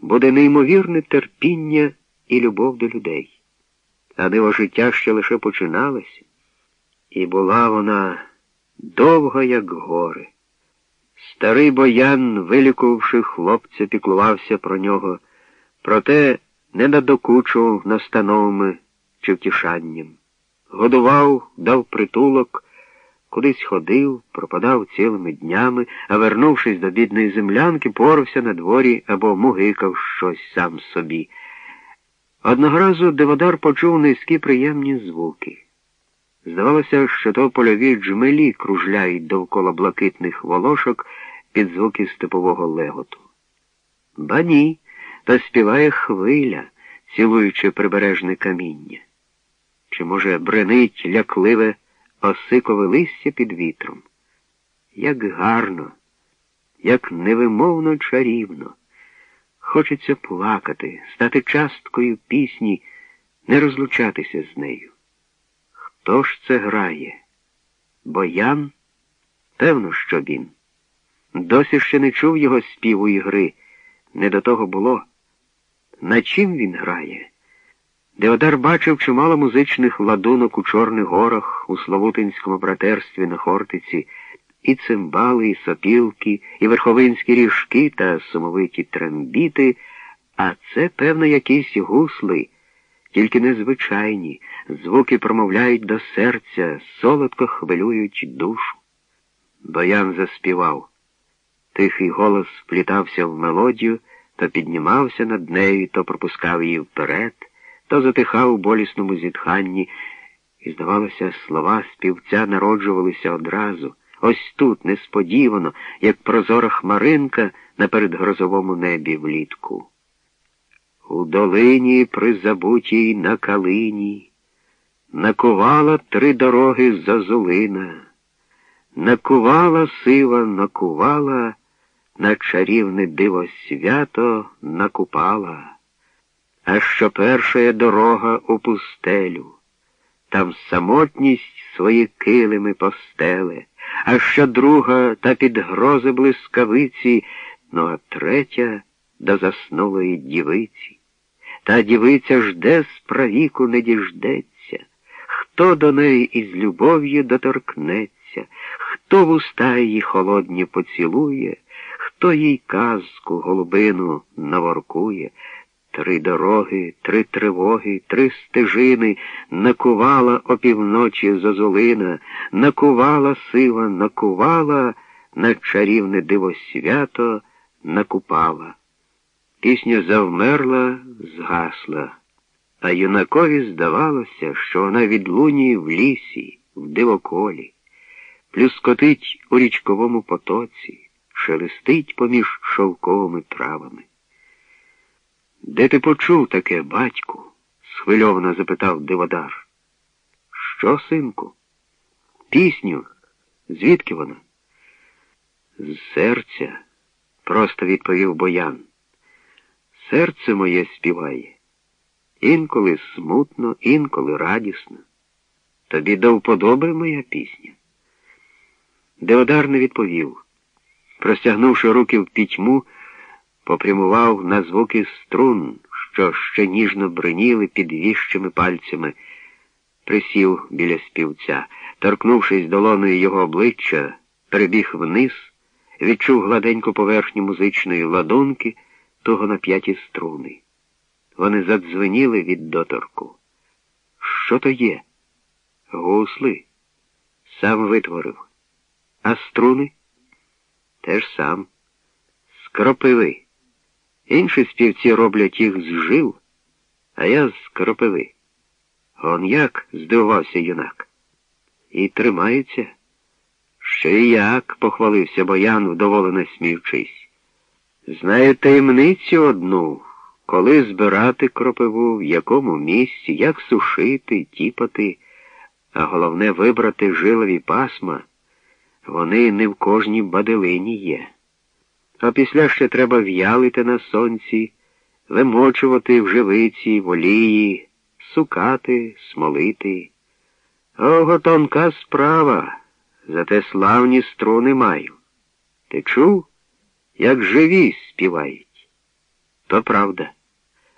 буде неймовірне терпіння і любов до людей. А диво життя ще лише починалося, і була вона довга, як гори. Старий боян, вилікувавши хлопця, піклувався про нього, проте не надокучував настановами чи втішанням. Годував, дав притулок, кудись ходив, пропадав цілими днями, а вернувшись до бідної землянки, порався на дворі або мугикав щось сам собі. Одного разу Деводар почув низькі приємні звуки. Здавалося, що то польові джмелі кружляють довкола блакитних волошок під звуки степового леготу. Ба ні, та співає хвиля, цілуючи прибережне каміння. Чи, може, бренить лякливе осикове листя під вітром? Як гарно, як невимовно чарівно. Хочеться плакати, стати часткою пісні, не розлучатися з нею. Хто ж це грає? Боян? Певно, що він. Досі ще не чув його співу і гри. Не до того було. На чим він грає? Деодар бачив чимало музичних ладунок у Чорних горах, у Славутинському братерстві на Хортиці, і цимбали, і сопілки, і верховинські ріжки та сумовиті трембіти, а це, певно, якісь гусли, тільки незвичайні, звуки промовляють до серця, солодко хвилюють душу. Боян заспівав. Тихий голос вплітався в мелодію, то піднімався над нею, то пропускав її вперед, то затихав у болісному зітханні, і, здавалося, слова співця народжувалися одразу, ось тут, несподівано, як прозора хмаринка на передгрозовому небі влітку. У долині призабутій на калині накувала три дороги зазулина, накувала сива, накувала на чарівне диво свято накупала, а що перша дорога у пустелю, там самотність свої килими постеле, а що друга та під грози блискавиці, ну а третя до заснулої дівиці. Та дівиця жде справіку не діждеться, хто до неї із любов'ю доторкнеться, хто в уста її холодні поцілує, хто їй казку голубину наворкує, три дороги, три тривоги, три стежини накувала опівночі зозулина, накувала сива, накувала на чарівне диво свято, накупала. Пісня завмерла, згасла, а юнакові здавалося, що вона відлунює в лісі, в дивоколі, плюскотить у річковому потоці шелестить поміж шовковими травами. Де ти почув таке, батьку? схвильовано запитав Диводар. Що, синку? Пісню? Звідки вона? З серця, просто відповів Боян. Серце моє співає. Інколи смутно, інколи радісно. Тобі до вподоби моя пісня. Деодар не відповів простягнувши руки в пітьму, попрямував на звуки струн, що ще ніжно бриніли під віщими пальцями, присів біля співця, торкнувшись долоною його обличчя, перебіг вниз, відчув гладеньку поверхню музичної ладунки, того на п'яті струни. Вони задзвеніли від доторку. Що то є? Гусли. Сам витворив. А струни? Теж сам. З кропиви. Інші співці роблять їх з жил, а я з кропиви. Он як? здивувався юнак. І тримаються. Ще і як, похвалився Боян, вдоволено сміючись. Знаю таємницю одну, коли збирати кропиву, в якому місці, як сушити, тіпати, а головне вибрати жилові пасма. Вони не в кожній бадилині є. А після ще треба в'ялити на сонці, вимочувати в живиці, в олії, сукати, смолити. Ого, тонка справа, зате славні струни маю. Ти чув, як живі співають? То правда.